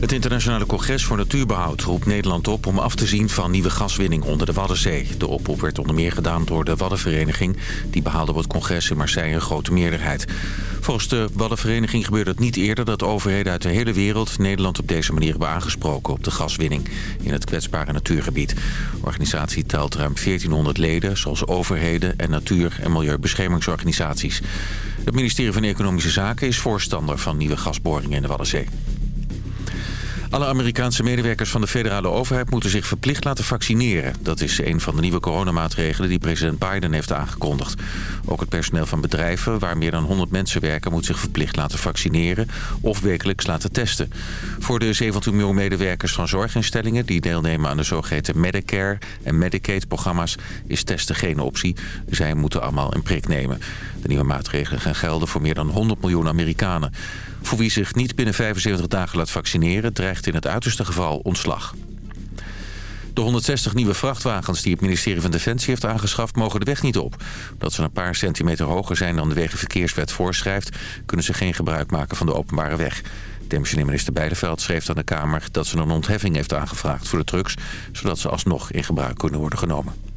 Het Internationale Congres voor Natuurbehoud roept Nederland op om af te zien van nieuwe gaswinning onder de Waddenzee. De oproep werd onder meer gedaan door de Waddenvereniging. Die behaalde op het congres in Marseille een grote meerderheid. Volgens de Waddenvereniging gebeurde het niet eerder dat overheden uit de hele wereld Nederland op deze manier hebben aangesproken op de gaswinning in het kwetsbare natuurgebied. De organisatie telt ruim 1400 leden, zoals overheden en natuur- en milieubeschermingsorganisaties. Het ministerie van Economische Zaken is voorstander van nieuwe gasboringen in de Waddenzee. Alle Amerikaanse medewerkers van de federale overheid moeten zich verplicht laten vaccineren. Dat is een van de nieuwe coronamaatregelen die president Biden heeft aangekondigd. Ook het personeel van bedrijven waar meer dan 100 mensen werken... moet zich verplicht laten vaccineren of wekelijks laten testen. Voor de 17 miljoen medewerkers van zorginstellingen... die deelnemen aan de zogeheten Medicare en Medicaid-programma's... is testen geen optie. Zij moeten allemaal een prik nemen. De nieuwe maatregelen gaan gelden voor meer dan 100 miljoen Amerikanen. Voor wie zich niet binnen 75 dagen laat vaccineren... dreigt in het uiterste geval ontslag. De 160 nieuwe vrachtwagens die het ministerie van Defensie heeft aangeschaft... mogen de weg niet op. Dat ze een paar centimeter hoger zijn dan de Wegenverkeerswet voorschrijft... kunnen ze geen gebruik maken van de openbare weg. Demissionair minister Beideveld schreef aan de Kamer... dat ze een ontheffing heeft aangevraagd voor de trucks... zodat ze alsnog in gebruik kunnen worden genomen.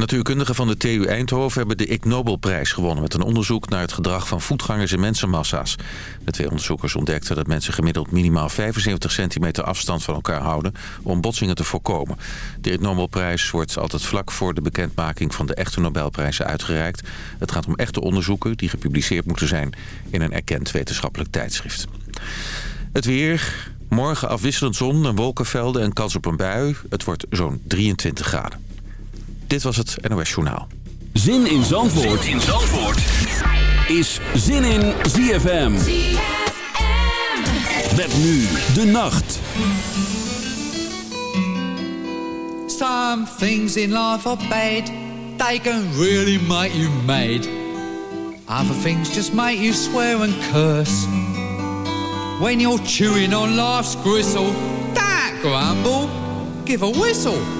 Natuurkundigen van de TU Eindhoven hebben de Ig Nobelprijs gewonnen... met een onderzoek naar het gedrag van voetgangers en mensenmassa's. De twee onderzoekers ontdekten dat mensen gemiddeld minimaal 75 centimeter afstand van elkaar houden... om botsingen te voorkomen. De Ig Nobelprijs wordt altijd vlak voor de bekendmaking van de echte Nobelprijzen uitgereikt. Het gaat om echte onderzoeken die gepubliceerd moeten zijn in een erkend wetenschappelijk tijdschrift. Het weer... Morgen afwisselend zon en wolkenvelden en kans op een bui. Het wordt zo'n 23 graden. Dit was het NOS Journaal. Zin in Zandvoort, zin in Zandvoort. is Zin in ZFM. ZFM. Met nu de nacht. Some things in life are bad. They can really make you mad. Other things just make you swear and curse. When you're chewing on life's gristle, that grumble, give a whistle.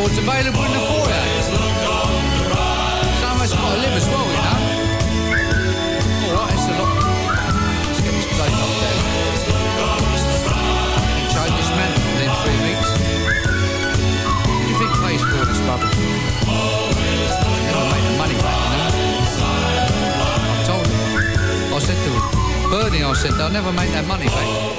records available in the foyer. Someone's got to live as well, you know. Alright, it's a lot. Up there. Three weeks. Do you think all? Never the money back, you know. I told him. I said to Bernie, I said, they'll never make that money back.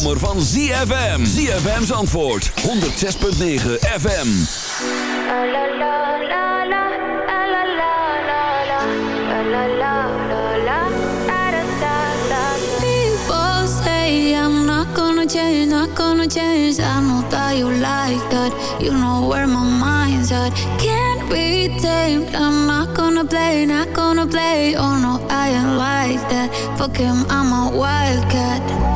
zomer van ZFM. ZFM's antwoord 106.9 FM. People say I'm not gonna change, not gonna change. I know that you like that. You know where my mind's at. Can't be tamed. I'm not gonna play, not gonna play. Oh no, I ain't like that. Fuck him, I'm a wildcat.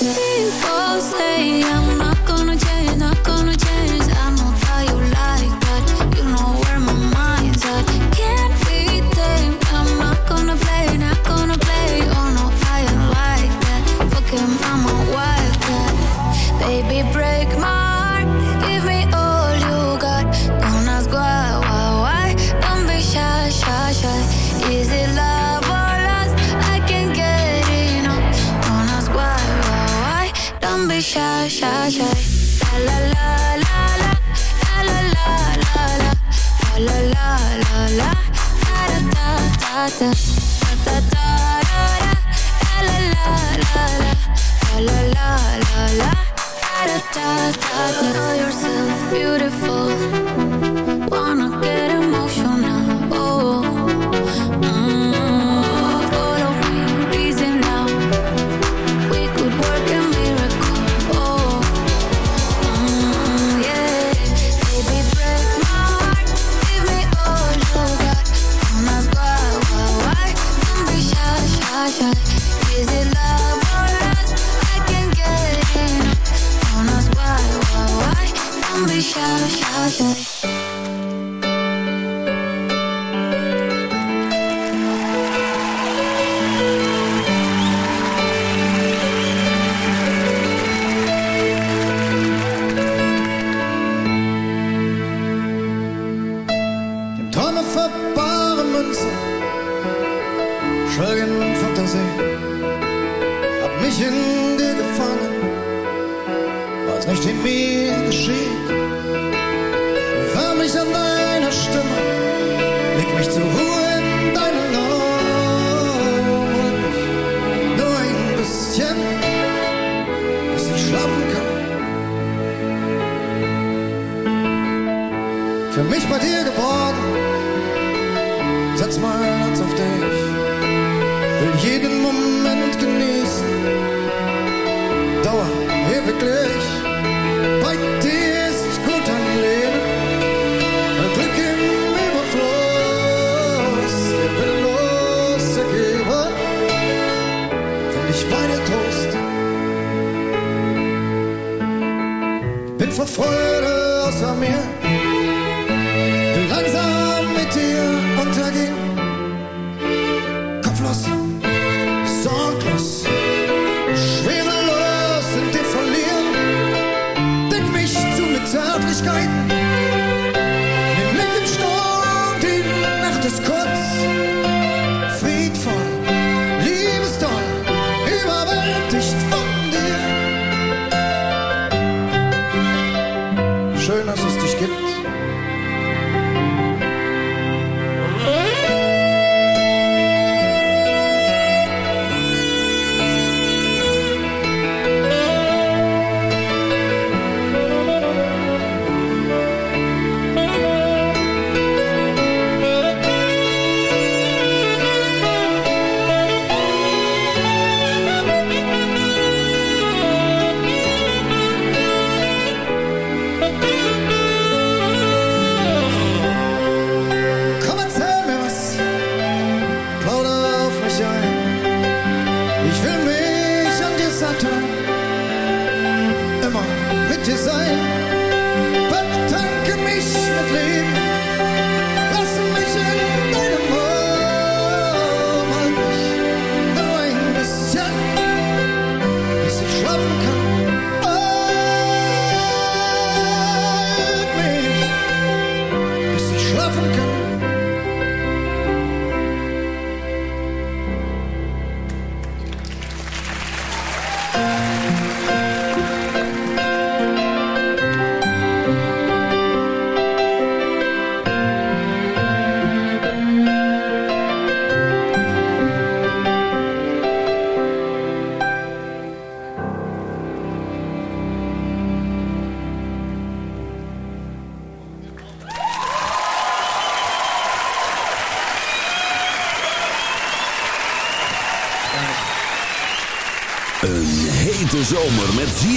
People say I'm shy, shy. La la la la la la la la la la la la la la da da da da da da da da la la la la la la la la da da da da Know yourself beautiful Wanna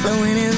Flowing in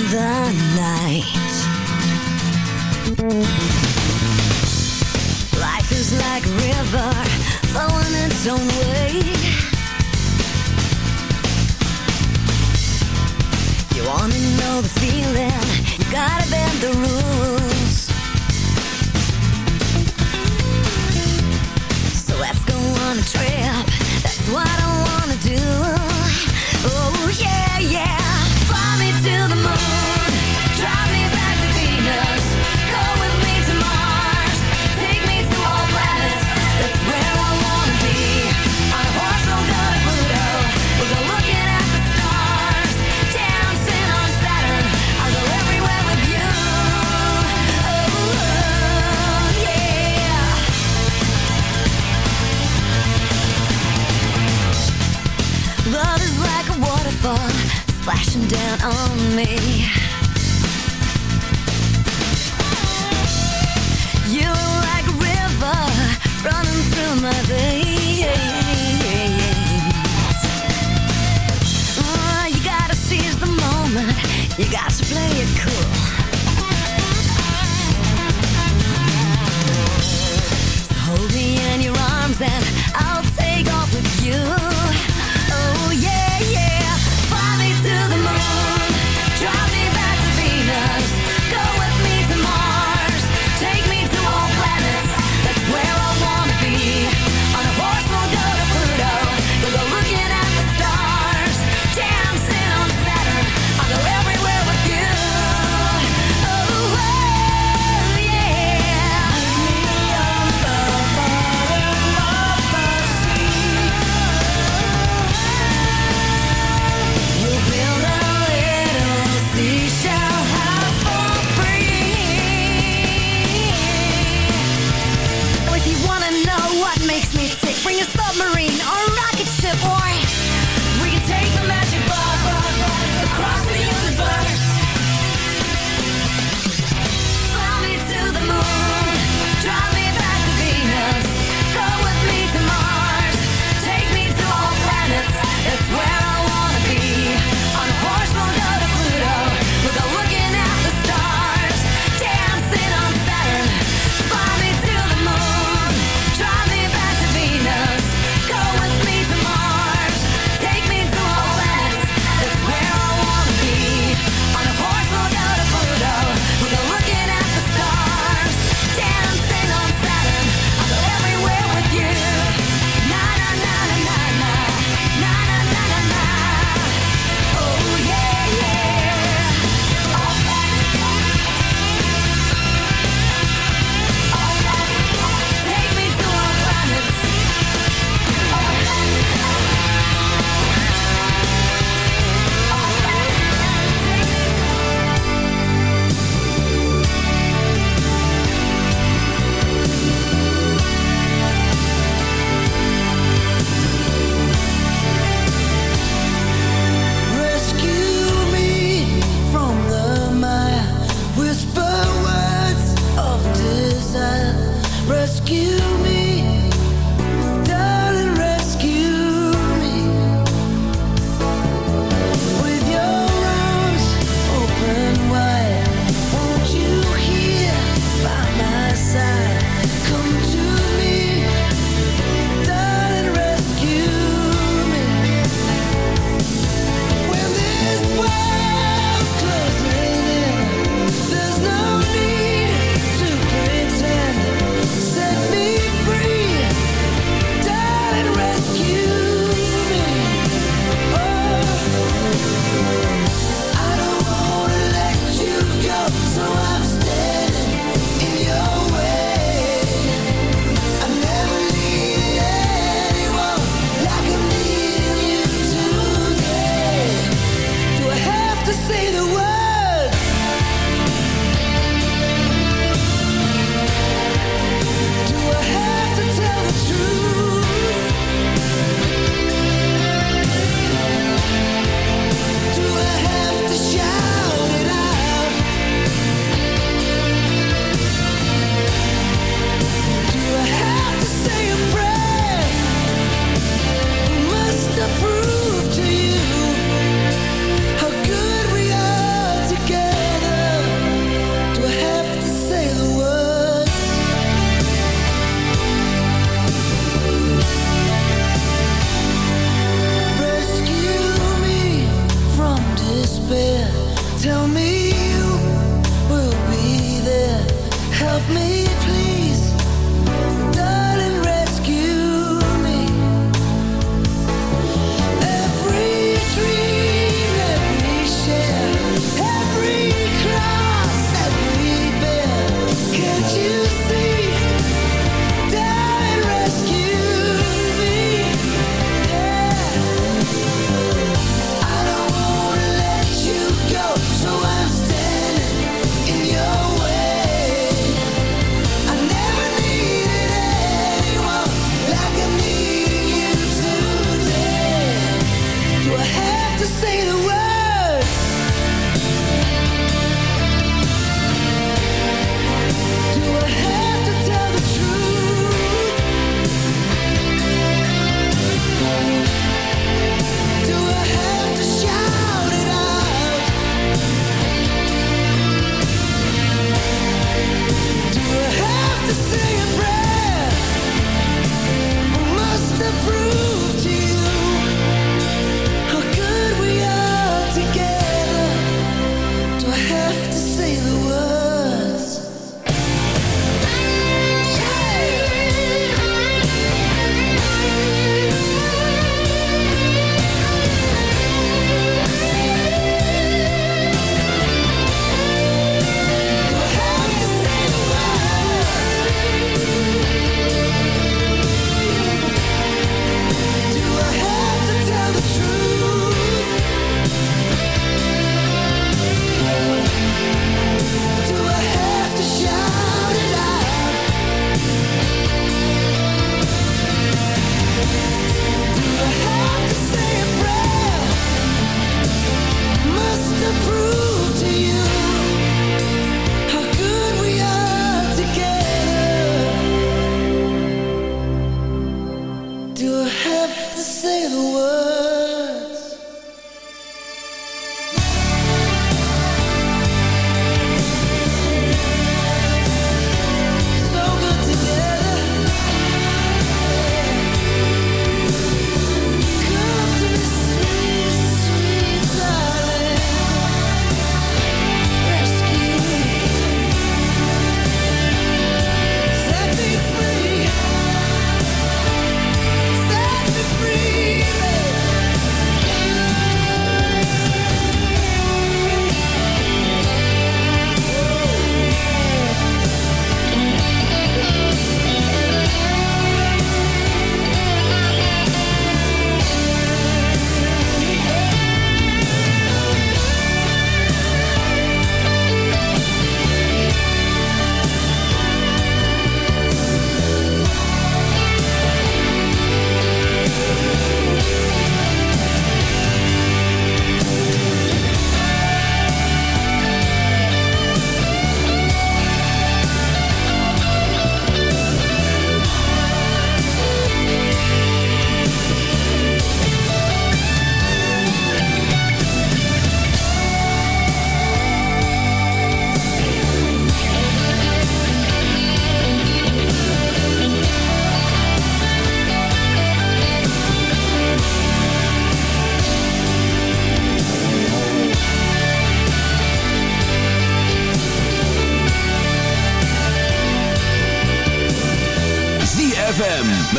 Hold me in your arms and I'll take off with you.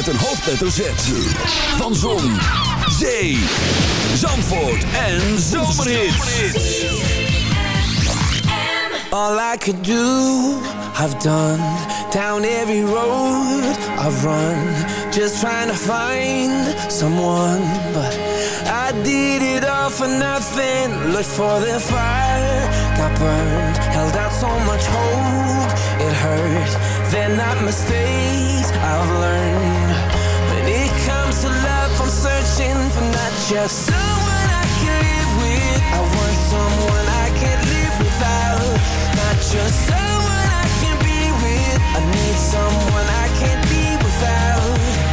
Met een hoofdletter Z. Van Zon, Zee, Zandvoort en Zomerhits. All I could do, I've done. Down every road I've run. Just trying to find someone. But I did it all for nothing. Looked for the fire Got burned. Held out so much hope It hurt. They're not mistakes I've learned searching for not just someone I can live with. I want someone I can't live without. Not just someone I can be with. I need someone I can't be without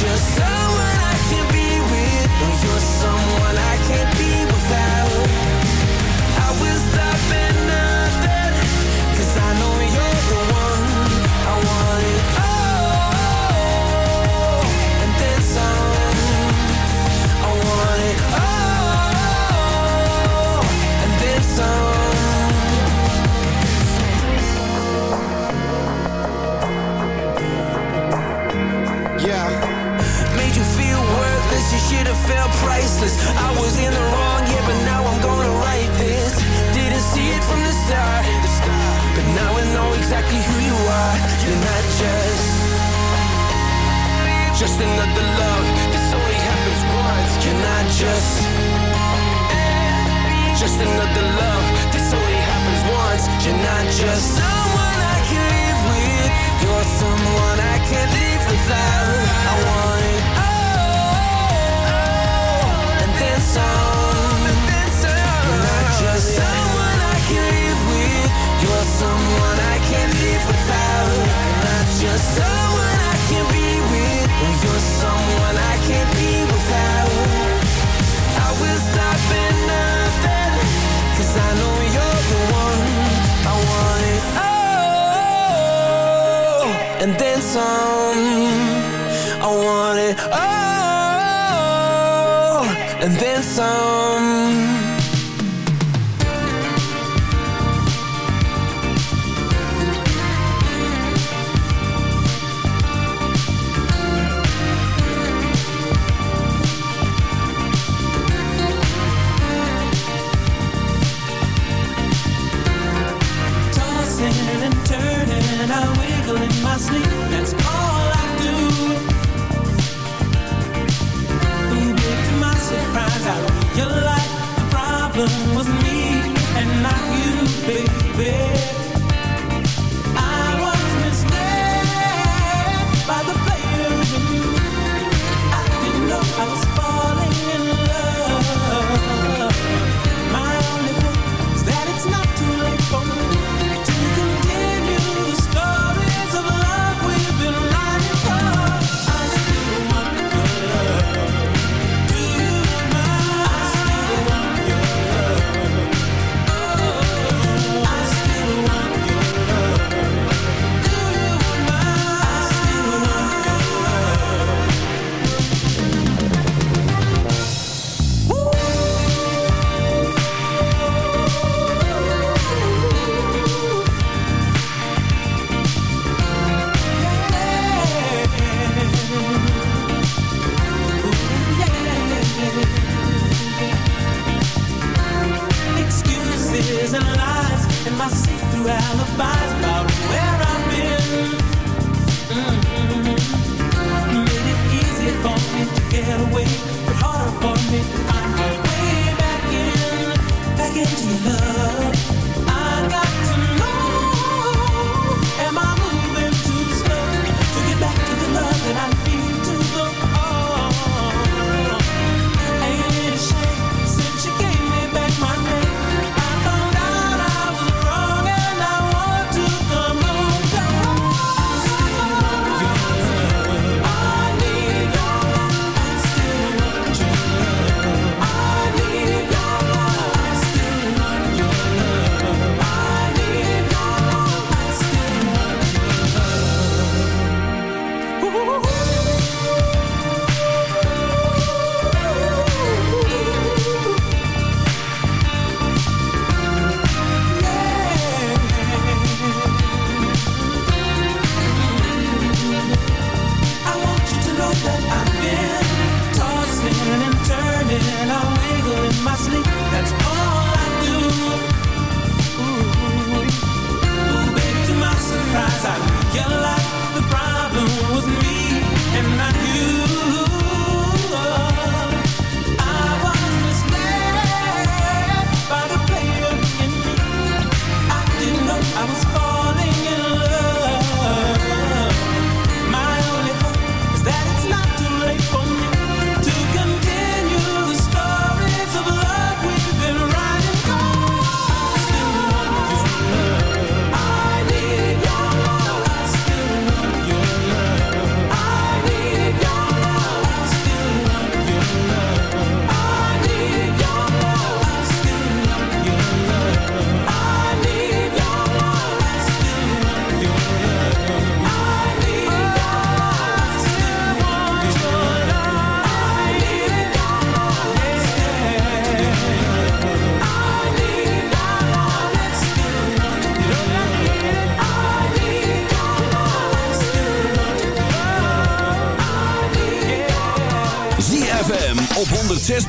Just someone I can be with. You're someone sleep. That's all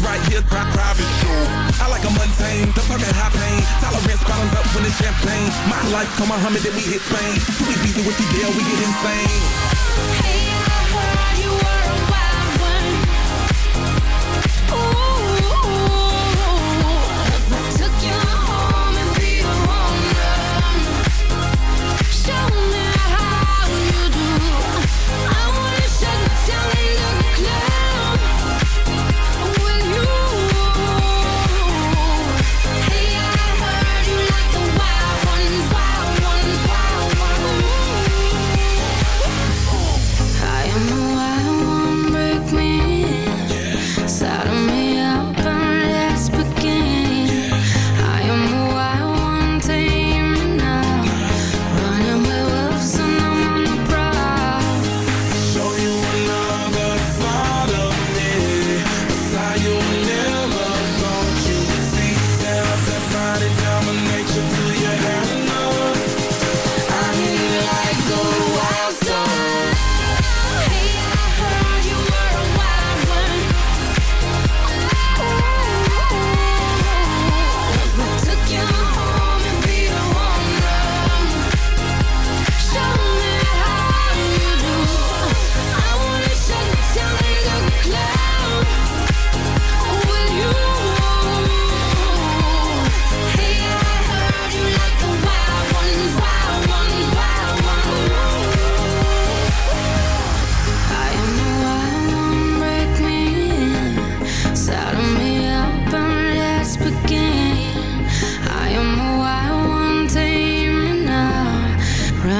Right here, private show. I like a mundane, the fucking high pain. Tolerance bottoms up when it's champagne. My life, come Muhammad, then we hit Spain. Too easy with you, deal, we get insane. Hey, I heard you were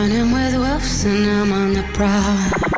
Running with wolves and I'm on the prowl.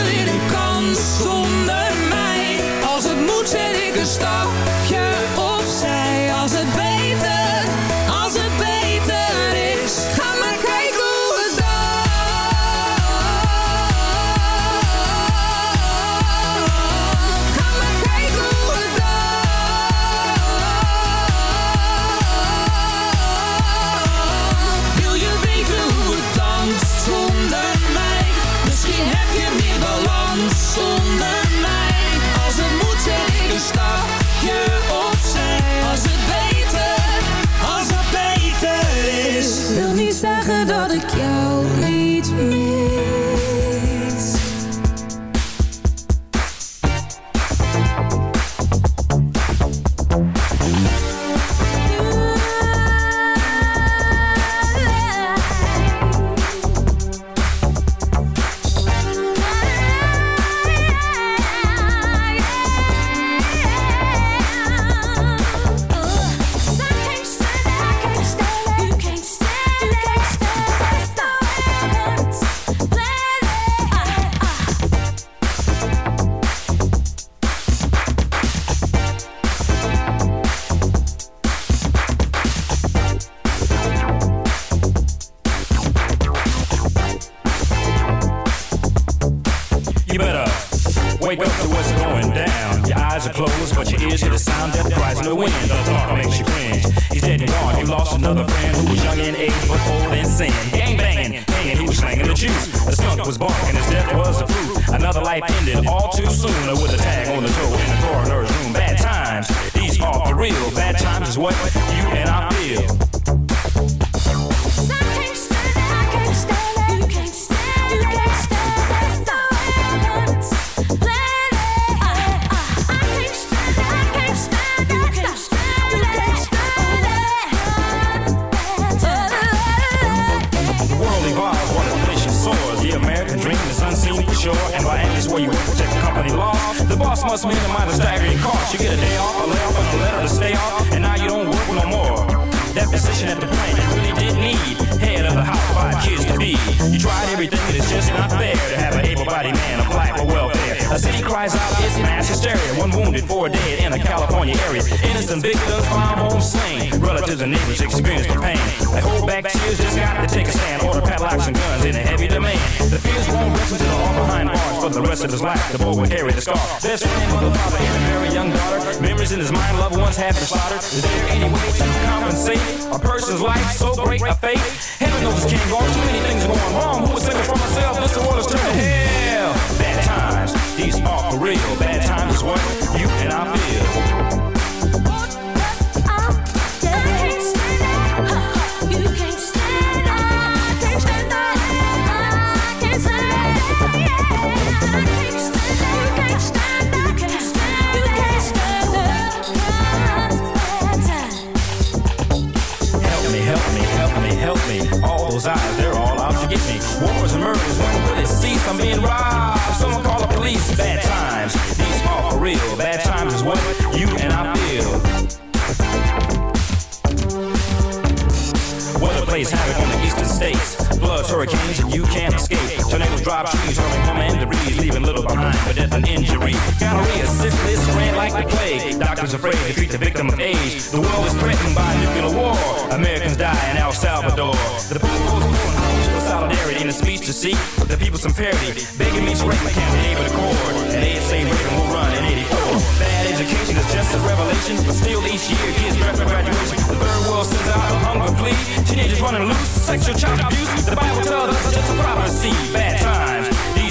scar. Best friend, mother, father, and a very young daughter. Memories in his mind, loved ones have been slaughtered. Is there any way to compensate for death and injury. Gonorrhea, syphilis, spread like the plague. Doctors afraid to treat the victim of age. The world is threatened by nuclear war. Americans die in El Salvador. The people's for solidarity in a speech to seek the people some parity. Begging me to break my be able to accord. And they say Reagan will run in 84. Bad education is just a revelation, but still each year kids draft for graduation. The third world sends out a hunger plea. Teenagers running loose, sexual child abuse. The Bible tells us it's just a prophecy. Bad times,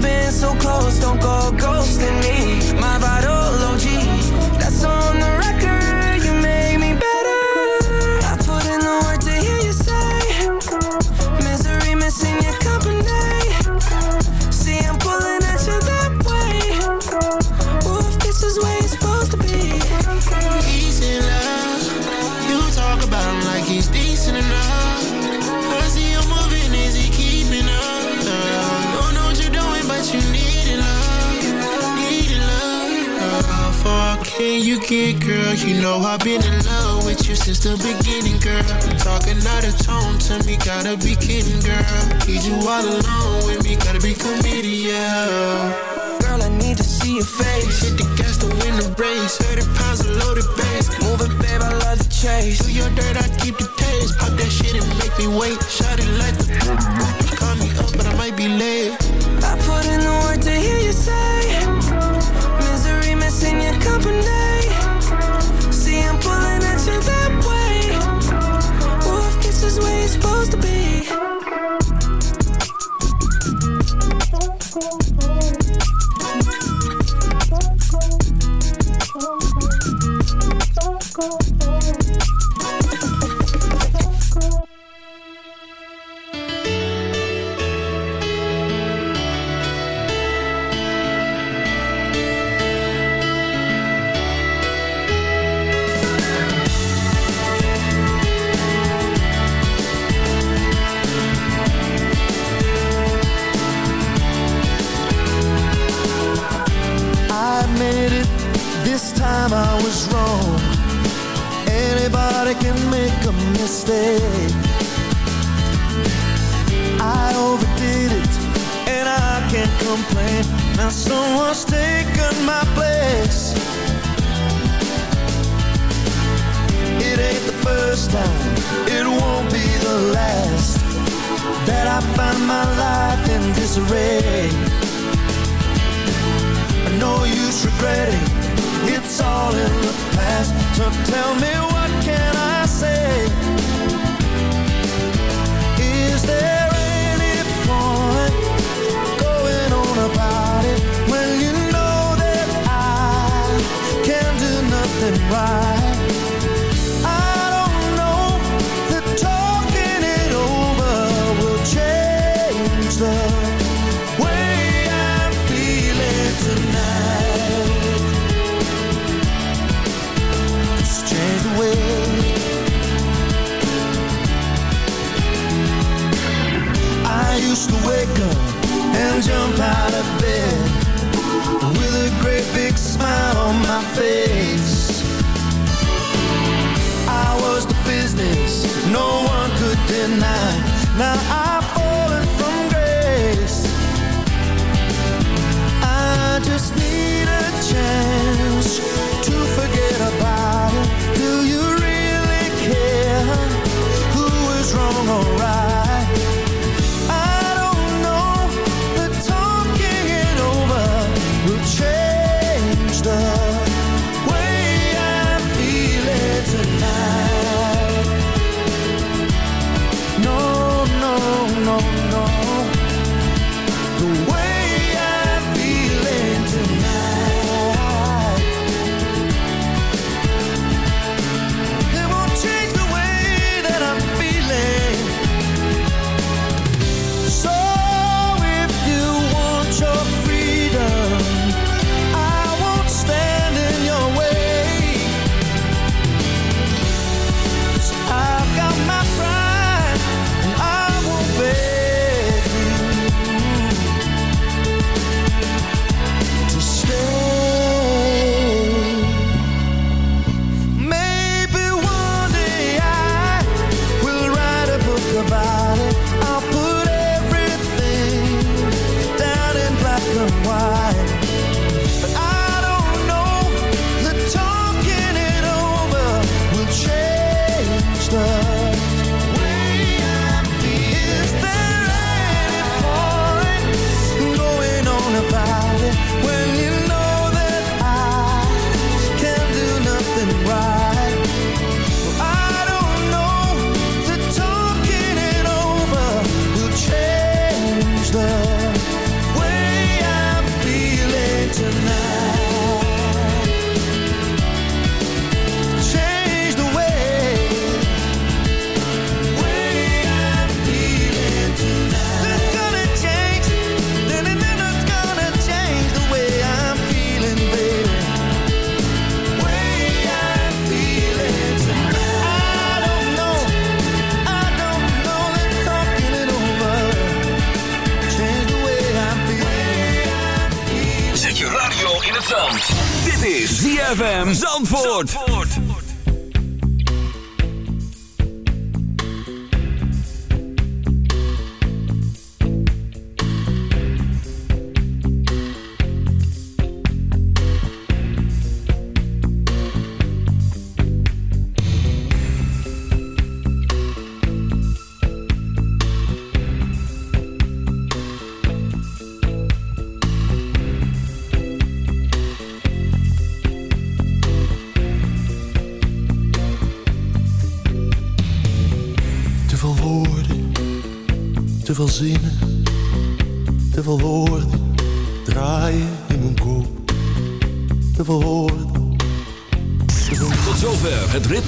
been so close, don't go ghosting me. My ride And you get, girl, you know I've been in love with you since the beginning, girl. Talking out of tone to me, gotta be kidding, girl. Need you all alone with me, gotta be comedian girl, I need to see your face. Hit the gas to win the race. 30 pounds of loaded bass. Moving, babe, I love the chase. Do your dirt, I keep the taste. Pop that shit and make me wait. Shot it like the.